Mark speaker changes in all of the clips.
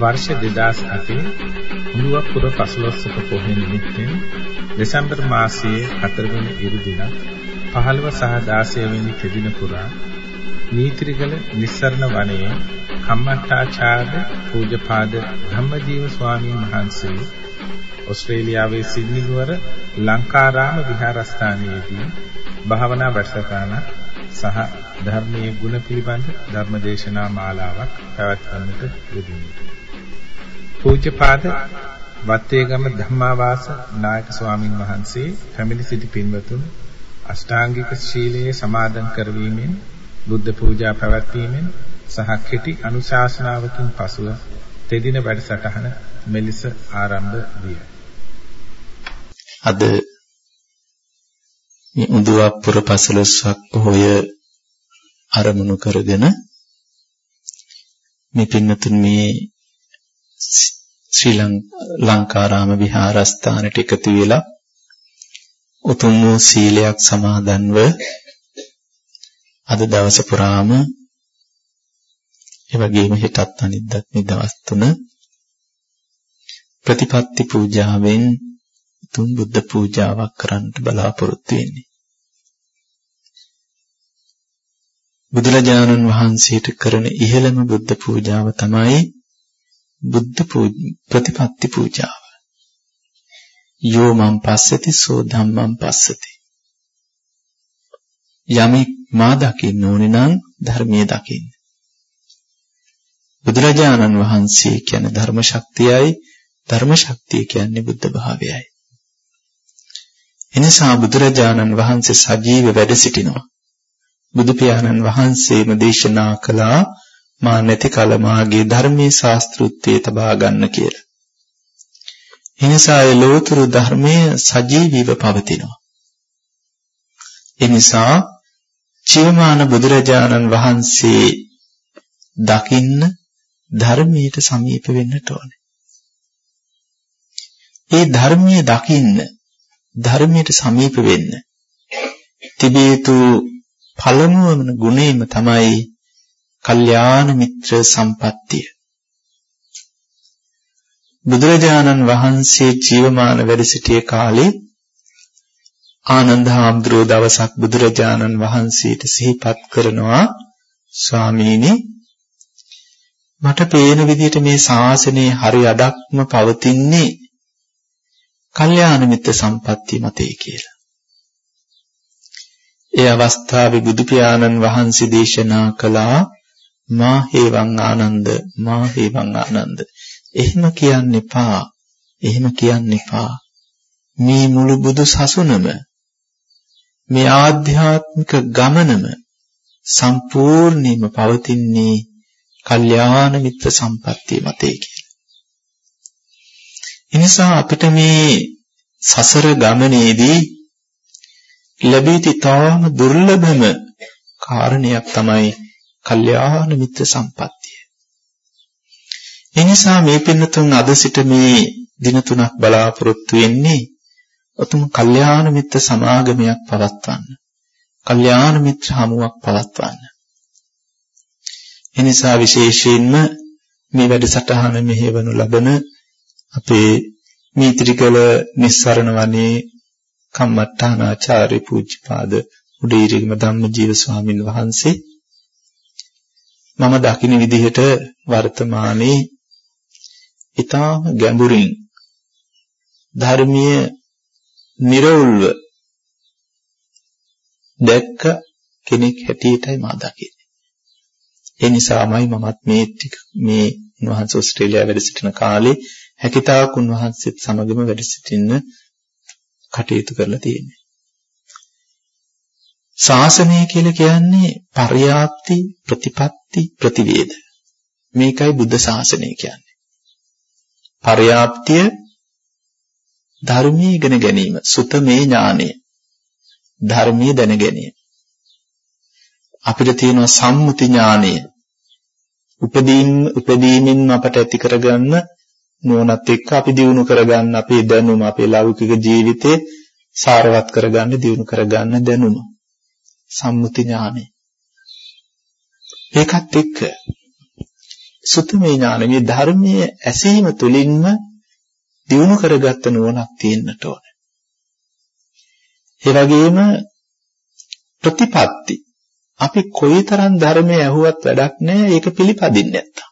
Speaker 1: වර්ෂ 2008 උළුවපුර පසළොස්වක පොහොය නිමිත්තෙන් දෙසැම්බර් මාසයේ 4 වෙනි ඉරුදින 15 සහ 16 වෙනි තෙදින පුරා නීතිරිගල නිස්සරණ වනයේ කම්මට්ටාචාර්ය පූජපාද ධම්මජීව ස්වාමීන් වහන්සේ ඕස්ට්‍රේලියාවේ සිඩ්නි නුවර ලංකාරාම විහාරස්ථානයේදී භාවනා වැඩසටහනක් සහ ධර්මයේ ගුණ පිළිබඳ ධර්මදේශනා මාලාවක් පැවැත්වන්නට යෙදුණි. පූජ්‍යපාද වත්තේගම ධම්මාවාස නායක ස්වාමින් වහන්සේ පැමිණි සිටි පින්වතුන් අෂ්ටාංගික ශීලයේ සමාදන් කරවීමෙන් බුද්ධ පූජා පැවැත්වීමෙන් සහ කෙටි අනුශාසනාවකින් පසුව තෙදින වැඩසටහන මෙලෙස ආරම්භ විය.
Speaker 2: අද මේ උදුවප්පුර පසළොස්වක් පොහොය අරමුණු කරගෙන මේ පින්නතුන් මේ ශ්‍රී ලංකාරාම විහාරස්ථානට එකතු වෙලා උතුම් වූ සීලයක් සමාදන්ව අද දවස පුරාම ඒ වගේම හෙටත් අනිද්දාත් මේ දවස් තුන ප්‍රතිපත්ති පූජාවෙන් තුන් බුද්ධ පූජාවක් කරන්නට බලාපොරොත්තු වෙන්නේ. බුදුරජාණන් වහන්සේට කරන ඉහළම බුද්ධ පූජාව තමයි බුද්ධ ප්‍රතිපත්ති පූජාව. යෝ මං පස්සති සෝ ධම්මං පස්සති. යමෙක් මා දකින්න ඕනේ නම් ධර්මයේ දකින්න. බුදුරජාණන් වහන්සේ කියන්නේ ධර්ම ශක්තියයි ධර්ම ශක්තිය කියන්නේ බුද්ධ භාවයයි. එනිසා බුදුරජාණන් වහන්සේ සජීව වැඩ සිටිනවා. බුදු පියාණන් වහන්සේම දේශනා කළා මා නැති කල මාගේ ධර්මයේ ශාස්ත්‍රුත්වයේ තබා ගන්න කියලා. එනිසා ඒ ලෝතුරු ධර්මයේ සජීවීව පවතිනවා. එනිසා ජීවමාන බුදුරජාණන් වහන්සේ දකින්න ධර්මයට සමීප වෙන්නට ඕනේ. ඒ ධර්මයේ දකින්න ධර්මයට සමීප වෙන්න තිබිය යුතු පළමුවම ගුණයම තමයි කල්යාණ මිත්‍ර සම්පත්තිය. බුදුරජාණන් වහන්සේ ජීවමාන වැඩ සිටිය කාලේ ආනන්ද හාමුදුරුවෝ දවසක් බුදුරජාණන් වහන්සේට සිහිපත් කරනවා ස්වාමීනි මට පේන විදිහට මේ ශාසනයේ හරි අඩක්ම පවතින්නේ කල්යාණ මිත්‍ර සම්පත්තිය මතේ කියලා. ඒ අවස්ථාවේ බුදු පියාණන් වහන්සේ දේශනා කළා මා හේවං ආනන්ද මා හේවං ආනන්ද. එහෙම කියන්න එපා. එහෙම කියන්න එපා. මේ මුළු බුදු සසුනම මේ ආධ්‍යාත්මික ගමනම සම්පූර්ණයෙන්ම පවතින්නේ කල්යාණ මිත්‍ර සම්පත්තිය මතේ කියලා. එනිසා අපිට මේ සසර ගමනේදී ලැබී තිතාම දුර්ලභම කාරණයක් තමයි කල්යාණ මිත්‍ර සම්පත්තිය. එනිසා මේ පින්නතුන් අද සිට මේ දින තුනක් බලාපොරොත්තු වෙන්නේ උතුම් කල්යාණ මිත්‍ර සමාගමයක් පවත්වන්න. කල්යාණ මිත්‍ර හමුවක් පවත්වන්න. එනිසා විශේෂයෙන්ම මේ වැඩසටහන මෙහෙවනු ලබන අපේ මීත්‍රිකල නිස්සරණ වනේ කම්මට්ටානාචාර්ය පූජ්‍යපාද උඩීරිගම ධම්මජීව ස්වාමින් වහන්සේ මම දකින විදිහට වර්තමානයේ ඊටාම ගැඹුරින් ධර්මීය නිර්වුල්ව දැක්ක කෙනෙක් හැටියටයි මා දකින්නේ. ඒ නිසාමයි මමත් මේ ටික මේ උන්වහන්සේ ඕස්ට්‍රේලියාව වැඩ සිටින කාලේ හැකිතාක් උන්වහන්සේත් සමගම වැඩ සිටින්න කටයුතු කරලා තියෙන්නේ. ශාසනය කියලා කියන්නේ පර්යාප්ති ප්‍රතිපatti ප්‍රතිවේද. මේකයි බුද්ධ ශාසනය කියන්නේ. පර්යාප්තිය ධර්මයේ ඉගෙන ගැනීම, සුතමේ ඥානය. ධර්මයේ දැන ගැනීම. අපිට තියෙනවා සම්මුති ඥානය. උපදීන් උපදීමින් අපට ඇති කරගන්න නුවණත් එක්ක අපි දිනු කරගන්න අපේ දැනුම අපේ ලෞකික ජීවිතේ සාරවත් කරගන්න දිනු කරගන්න දැනුම සම්මුති ඥානෙ ඒකත් එක්ක සුතමේ ඥාන මේ ධර්මයේ ඇසීම තුළින්ම දිනු කරගත්ත නුවණක් තියෙන්නට ඕන. ඒ වගේම ප්‍රතිපatti අපි කොයිතරම් ධර්මයේ ඇහුවත් වැඩක් නැහැ ඒක පිළිපදින්නේ නැත්තම්.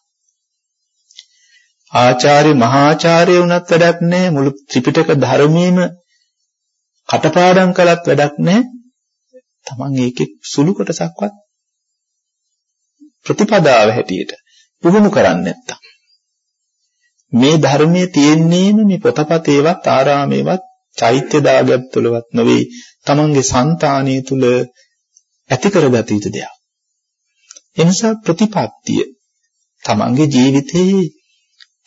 Speaker 2: ආචාර්ය මහාචාර්ය වුණත් වැඩක් නැහැ මුළු ත්‍රිපිටක ධර්මයේම කටපාඩම් කළත් වැඩක් නැහැ. Taman ඒකේ සුළු කොටසක්වත් ප්‍රතිපදාව හැටියට පුහුණු කරන්නේ නැත්තම්. මේ ධර්මයේ තියෙන්නේම මේ පොතපතේවත් ආරාමේවත් චෛත්‍ය දාගත් තුලවත් නෙවෙයි තමන්ගේ సంతානිය තුල ඇති කරගත යුතු දෙයක්. එනිසා ප්‍රතිපත්තිය තමන්ගේ ජීවිතයේ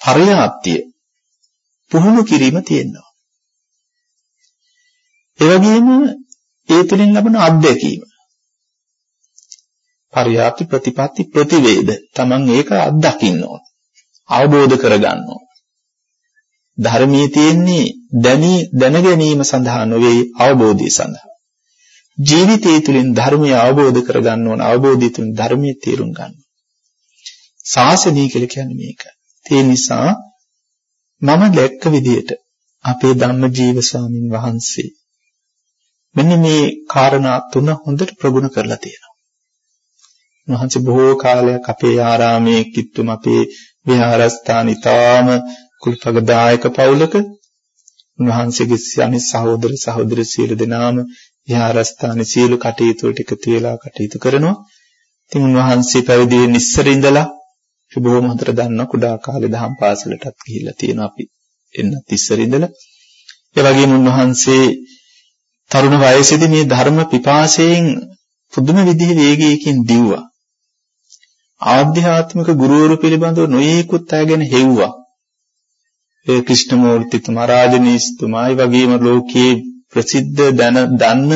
Speaker 2: පරයාප්තිය පුහුණු කිරීම තියෙනවා. ඒ වගේම ඒ තුලින් ලබන අත්දැකීම පරයාප්ති ප්‍රතිපatti ප්‍රතිවේද තමන් ඒක අත්දකින්න ඕන. අවබෝධ කරගන්න ඕන. ධර්මයේ තියෙන්නේ දැනී දැන ගැනීම සඳහා නොවේ අවබෝධය සඳහා. ජීවිතය තුළින් ධර්මය අවබෝධ කරගන්න ඕන අවබෝධය තුළින් ධර්මයේ තේරුම් ගන්න. ශාසනය කියලා කියන්නේ මේක. ඒ නිසා මම දැක්ක විදිහට අපේ ධම්මජීව ස්වාමින් වහන්සේ මෙන්න මේ කාරණා තුන හොඳට ප්‍රගුණ කරලා තියෙනවා. උන්වහන්සේ බොහෝ කාලයක් අපේ ආරාමයේ කිත්තුම අපේ විහාරස්ථාන ඊටාම කුල්පගදායක පවුලක උන්වහන්සේගේ අනිත් සහෝදර සහෝදරි සියලු දෙනාම විහාරස්ථානයේ සියලු කටයුතු වලට එකතු වෙලා කටයුතු කරනවා. ඉතින් උන්වහන්සේ පැවිදි වෙන්න ඉස්සර ඉඳලා අපි බොහොම හොඳට දන්නවා කුඩා කාලේ දහම් පාසලටත් ගිහිල්ලා තියෙනවා අපි එන්නත් ඉස්සර ඉඳලා. ඒ වගේම උන්වහන්සේ තරුණ වයසේදී මේ ධර්ම පිපාසයෙන් පුදුම විදිහේ වේගයකින් දිව්වා. ආධ්‍යාත්මික ගුරුවරු පිළිබඳව නොයේකුත් අය ගැන හෙව්වා. ඒ ක්‍රිෂ්ණමූර්තිතුමා රාජනීස්තුමා ඒ වගේම ලෝකයේ ප්‍රසිද්ධ දන දන්න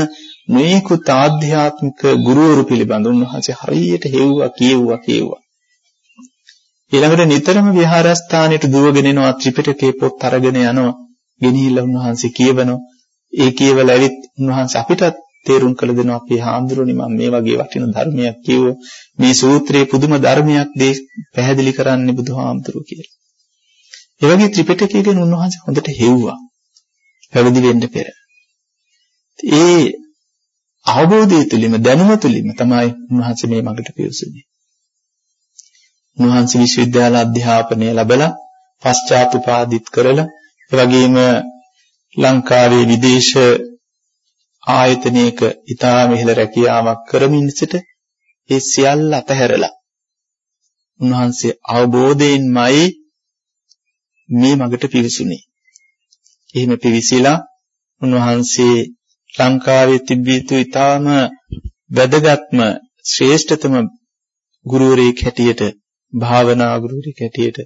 Speaker 2: නොයෙකුත් ආධ්‍යාත්මික ගුරුවරු පිළිබඳ උන්වහන්සේ හරියට හෙව්වා කියවුවා කියවුවා. ඊළඟට නිතරම විහාරස්ථානෙට දුවගෙන එනවා ත්‍රිපිටකේ පොත් අරගෙන යනවා. ගෙනිහිල්ලා උන්වහන්සේ කියවනවා. ඒ කියවල ඇවිත් උන්වහන්සේ අපිටත් තේරුම් කළ දෙනවා අපේ හාමුදුරනේ මම මේ වගේ වටින ධර්මයක් කියව මේ සූත්‍රයේ පුදුම ධර්මයක් දේ පැහැදිලි කරන්නේ බුදුහාමුදුරුවෝ කියලා. ඒ වගේ ත්‍රිපිටකය ගැන උන්වහන්සේ හොඳට හෙව්වා. පැවිදි වෙන්න පෙර. ඒ අවබෝධය තුලින්ම දැනුම තුලින්ම තමයි උන්වහන්සේ මේ මඟට පිවිසුනේ. උන්වහන්සේ විශ්වවිද්‍යාල අධ්‍යාපනය ලැබලා පශ්චාත් උපාධිත් කරලා ඒ වගේම ලංකාවේ විදේශ ආයතනයක ඊටාම ඉහළ රැකියාවක් කරමින් සිට ඒ සියල්ල අතහැරලා උන්වහන්සේ අවබෝධයෙන්මයි මේ මගට පිවිසුනේ. එහෙම පිවිසිලා උන්වහන්සේ ලංකාවේ තිබිය යුතු ඊටාම වැදගත්ම ශ්‍රේෂ්ඨතම ගුරුවරයෙක් හැටියට භාවනා ගුරුවරයෙක් හැටියට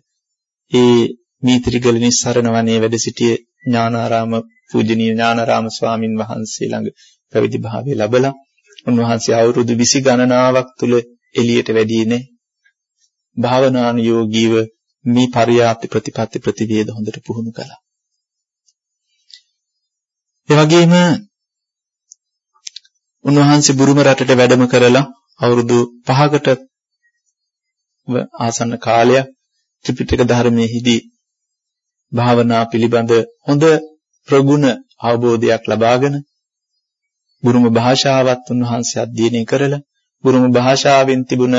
Speaker 2: ඒ මීත්‍රිගල නිස්සරණ වනයේ වැඩ සිටියේ ඥානාරාම පූජනීය ඥානාරාම ස්වාමින් වහන්සේ ළඟ පැවිදි භාවය ලැබලා උන්වහන්සේ අවුරුදු 20 ගණනාවක් තුල එළියට වැඩි නේ භාවනානුයෝගීව මේ පරියාප්ති ප්‍රතිපatti ප්‍රතිවේද හොඳට පුහුණු කළා. ඒ වගේම උන්වහන්සේ බුරුම රටට වැඩම කරලා අවුරුදු 5කට ආසන්න කාලයක් ත්‍රිපිටක ධර්මයේදී භාවනා පිළිබඳ හොඳ ප්‍රගුණ අවබෝධයක් ලබාගෙන බුරුම භාෂාවත් උන්වහන්සේ අධ්‍යයනය කරලා බුරුම භාෂාවෙන් තිබුණ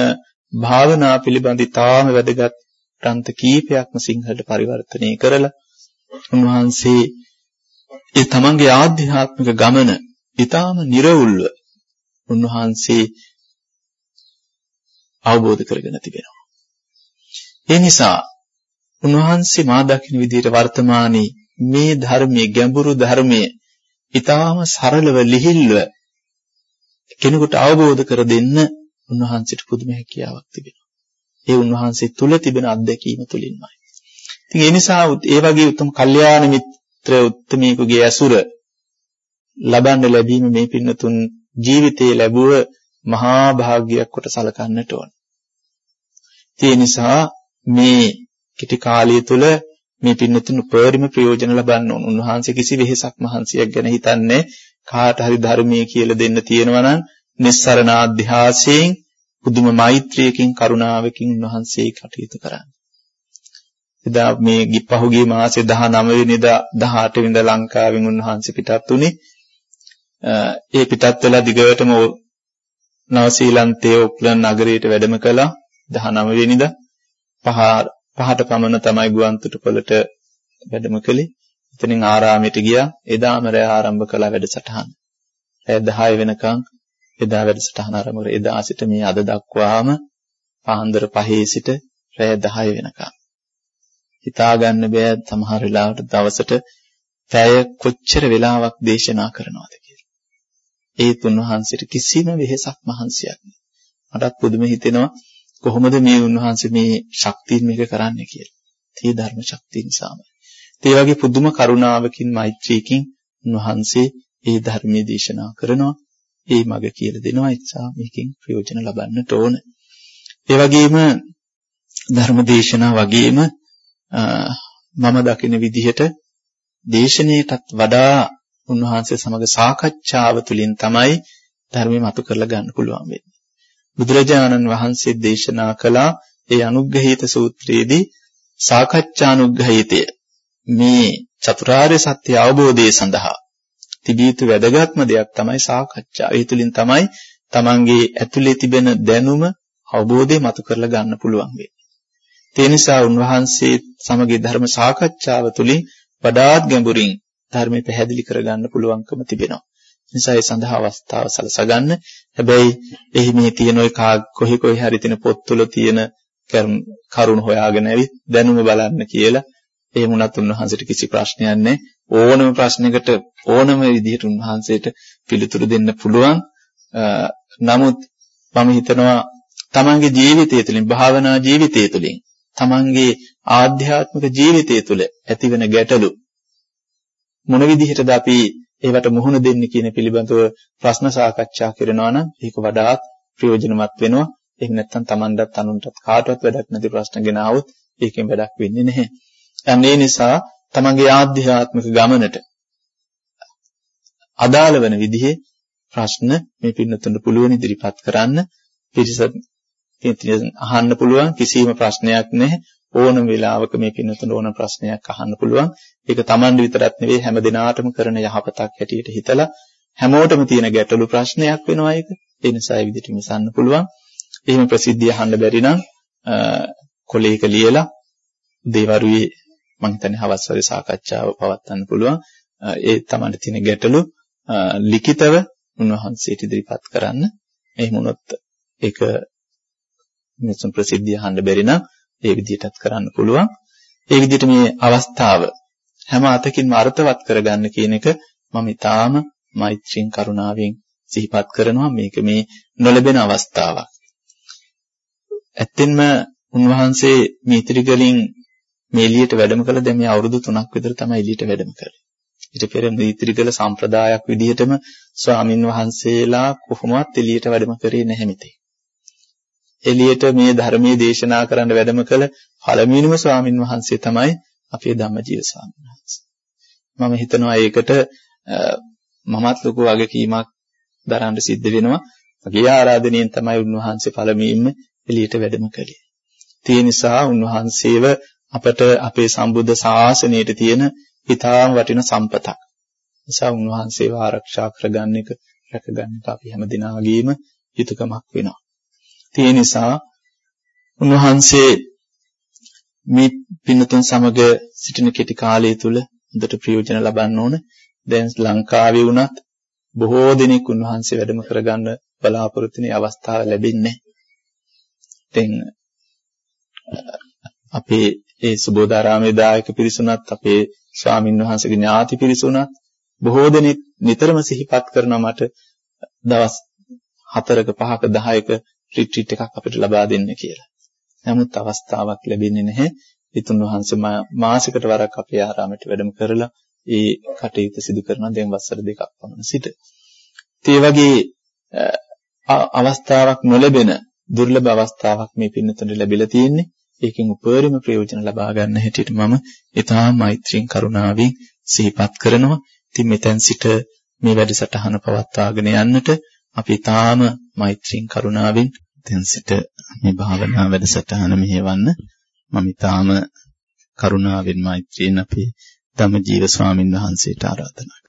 Speaker 2: භාවනා පිළිබඳ ඉතාම වැදගත් ග්‍රන්ථ කීපයක්ම සිංහලට පරිවර්තනය කරලා උන්වහන්සේ ඒ තමන්ගේ ආධ්‍යාත්මික ගමන ඊටාම නිර්වුල්ව උන්වහන්සේ අවබෝධ කරගෙන තිබෙනවා. ඒ නිසා උන්වහන්සේ මා දකින විදිහට වර්තමානයේ මේ ධර්මයේ ගැඹුරු ධර්මයේ ඊටාම සරලව ලිහිල්ව කෙනෙකුට අවබෝධ කර දෙන්න උන්වහන්සේට පුදුම හැකියාවක් තිබෙනවා. ඒ උන්වහන්සේ තුල තිබෙන අත්දැකීම තුලින්මයි. ඉතින් ඒ නිසා ඒ වගේ උතුම් කල්යාණ මිත්‍ර උත්තමයෙකුගේ ඇසුර ලබන්න ලැබීම මේ පින්නතුන් ජීවිතයේ ලැබුව මහා භාග්‍යයක් කොට සලකන්නට ඕන. ඒ නිසා මේ කිටි කාලය තුල මේ පින්නතුන් උපරිම ප්‍රයෝජන ලබන්න ඕන. උන්වහන්සේ කිසි වෙහෙසක් මහන්සියක් ගැන හිතන්නේ කාට හරි ධර්මයේ කියලා දෙන්න තියෙනවා නම් නිස්සරණ අධ්‍යාසයෙන් පුදුම මෛත්‍රියකින් කරුණාවකින් උන්වහන්සේ කටයුතු කරන්නේ. එදා මේ පහුගිය මාසේ 19 වෙනිදා 18 වෙනිදා ලංකාවෙන් උන්වහන්සේ පිටත් වුණේ. ඒ පිටත් වෙලා දිගටම නවසීලන්තයේ ඔක්ලන්ඩ් නගරයට වැඩම කළා 19 වෙනිදා. පහ පහට පමණ තමයි ගුවන්තොටුපළට වැඩම කළේ. එතනින් ආරාමයට ගියා. එදාම රැ ආරම්භ කළා වැඩසටහන. රැ 10 වෙනකන් එදා වැඩසටහන ආරම්භ කරා. එදා සිට මේ අද දක්වාම පාන්දර 5 සිට රැ 10 වෙනකන්. හිතා ගන්න බෑ සමහර වෙලාවට දවසට පැය කොච්චර වෙලාවක් දේශනා කරනවද කියලා. ඒ තුන්වහන්සේට කිසිම වෙහෙසක් මහන්සියක් නෑ. මටත් පුදුම හිතෙනවා කොහොමද මේ උන්වහන්සේ මේ ශක්තියෙන් මේක කරන්නේ කියලා. තේ ධර්ම ශක්තිය නිසාමයි. ඒ වගේ පුදුම කරුණාවකින් මෛත්‍රියකින් උන්වහන්සේ ඒ ධර්මයේ දේශනා කරනවා. ඒ මඟ කියලා දෙනවා. ඒ නිසා මේකෙන් ප්‍රයෝජන ලබන්නට ඕන. ඒ වගේම ධර්ම දේශනා වගේම මම දකින විදිහට දේශනාවටත් වඩා උන්වහන්සේ සමග සාකච්ඡාව තුළින් තමයි ධර්මය මතු කරලා ගන්න පුළුවන් වෙන්නේ. බුදුරජාණන් වහන්සේ දේශනා කළා ඒ අනුග්‍රහීත සූත්‍රයේදී සාකච්ඡානුග්‍රහීතය මේ චතුරාර්ය සත්‍ය අවබෝධය සඳහා තිබිය යුතු වැදගත්ම දෙයක් තමයි සාකච්ඡා. ඒ තුළින් තමයි තමන්ගේ ඇතුලේ තිබෙන දැනුම අවබෝධය මතු කරලා ගන්න පුළුවන් වෙන්නේ. ඒ නිසා උන්වහන්සේ සමග ධර්ම සාකච්ඡාව තුළින් වඩාත් ගැඹුරින් ධර්මය පැහැදිලි කරගන්න පුළුවන්කම තිබෙනවා. නිසා ඒ සඳහා අවස්ථාව සලසා ගන්න. හැබැයි එහි මේ තියෙන ඔය කොහි කොහි හරි තියෙන පොත්වල තියෙන කරුණ හොයාගෙන ඇවිත් දැනුම බලන්න කියලා ඒ වුණත් උන්වහන්සේට කිසි ප්‍රශ්නයක් නැහැ. ඕනම ප්‍රශ්නයකට ඕනම විදිහට උන්වහන්සේට පිළිතුරු දෙන්න පුළුවන්. නමුත් මම හිතනවා තමන්ගේ ජීවිතය තුළින් භාවනා ජීවිතය තුළින් තමන්ගේ ආධ්‍යාත්මික ජීවිතය තුළ ඇතිවෙන ගැටලු මොන විදිහටද අපි ඒවට මුහුණ දෙන්නේ කියන පිළිබඳව ප්‍රශ්න සාකච්ඡා කරනවා නම් ඒක වඩාත් ප්‍රයෝජනවත් වෙනවා. එහෙම නැත්නම් තමන්ටත් අනුන්ටත් කාටවත් වැඩක් නැති ප්‍රශ්න ගෙන આવොත් ඒකෙන් වැඩක් වෙන්නේ නැහැ. අනේ නිසා තමන්ගේ ආධ්‍යාත්මික ගමනට අදාළ වෙන විදිහේ ප්‍රශ්න මේ පින්නතුන්ට පුළුවන් ඉදිරිපත් කරන්න පිරිස අහන්න පුළුවන් කිසිම ප්‍රශ්නයක් නැහැ ඕනම වෙලාවක මේ පින්නතුන්ට ඕන ප්‍රශ්නයක් අහන්න පුළුවන් ඒක Tamande විතරක් නෙවෙයි හැම දිනාටම කරන යහපතක් හැටියට හිතලා හැමෝටම තියෙන ගැටලු ප්‍රශ්නයක් වෙනවා ඒක ඒ නිසා ඒ විදිහට විමසන්න පුළුවන් එහෙම ප්‍රසිද්ධිය අහන්න බැරි නම් කොලේක ලියලා දේවරුවේ මම හිතන්නේ හවස් වගේ සාකච්ඡාව පවත්වන්න පුළුවන්. ඒ තමයි තියෙන ගැටලු ලිඛිතව උන්වහන්සේට ඉදිරිපත් කරන්න. එහෙම වුණොත් ඒක මිනිසුන් ප්‍රසිද්ධිය අහන්න බැරි නම් ඒ විදිහටත් කරන්න පුළුවන්. ඒ විදිහට මේ අවස්ථාව හැම අතකින්ම අර්ථවත් කරගන්න කියන එක මම ඊටාම මෛත්‍රියෙන් කරුණාවෙන් සිහිපත් කරනවා මේක මේ නොලැබෙන අවස්ථාවක්. ඇත්තෙන්ම උන්වහන්සේ මේ ත්‍රිගලින් මේ එළියට වැඩම කළ දැන් මේ අවුරුදු 3ක් විතර තමයි එළියට වැඩම කළේ. ඊට පෙර නීතිරිගල සම්ප්‍රදායක් විදිහටම ස්වාමින් වහන්සේලා කොහොමවත් එළියට වැඩම කරේ නැහැ මෙතේ. එළියට මේ ධර්මයේ දේශනා කරන්න වැඩම කළ පළමුවෙනිම ස්වාමින් වහන්සේ තමයි අපේ ධම්මජීව ස්වාමීන් වහන්සේ. මම හිතනවා ඒකට මමත් ලොකු වගකීමක් දරන්න සිද්ධ වෙනවා. මගේ ආරාධනයෙන් තමයි උන්වහන්සේ පළමුවෙන්ම එළියට වැඩම කළේ. ඒ නිසා උන්වහන්සේව අපට අපේ සම්බුද්ධ ශාසනයට තියෙන ඊටාම වටින සම්පතක්. නිසා උන්වහන්සේව ආරක්ෂා කරගන්න එක රැකගන්න එක අපි හැම දිනාගේම යුතුයකමක් වෙනවා. ඒ නිසා උන්වහන්සේ මේ පින්නතුන් සමග සිටින කෙටි කාලය තුල හොඳට ප්‍රයෝජන ලබන්න ඕන. දැන් ලංකාවේ වුණත් බොහෝ දෙනෙක් උන්වහන්සේ වැඩම කරගන්න බලාපොරොත්තු වෙන අවස්ථාව ලැබෙන්නේ නැහැ. අපේ ඒ සුබෝධාරාමේ දායක පිරිසුණත් අපේ ස්වාමින් වහන්සේගේ ඥාති පිරිසුණත් බොහෝ දෙනෙක් නිතරම සිහිපත් කරනවා මට දවස් 4ක 5ක 10ක රිට්‍රීට් එකක් අපිට ලබා දෙන්න කියලා. නමුත් අවස්ථාවක් ලැබෙන්නේ නැහැ. ඉතුන් වහන්සේ මාසිකට වරක් අපේ ආරාමයට වැඩම කරලා ඒ කටයුතු සිදු කරන දැන් වසර දෙකක් පමණ සිට. ඒ වගේ අවස්ථාවක් නොලැබෙන දුර්ලභ අවස්ථාවක් මේ පින්නතුන්ට ලැබිලා තියෙන්නේ. ඒකෙන් උපරිම ප්‍රයෝජන ලබා ගන්න හැටියට මම ඊටා මෛත්‍රියෙන් කරුණාවෙන් සිහිපත් කරනවා. ඉතින් මෙතෙන් සිට මේ වැඩසටහන පවත්වාගෙන යන්නට අපි ඊටාම මෛත්‍රියෙන් කරුණාවෙන් දැන් සිට මේ භාවනා වැඩසටහන මෙහෙවන්න මම ඊටාම කරුණාවෙන් මෛත්‍රියෙන් අපේ ධම්මජීව ස්වාමින් වහන්සේට ආරාධනා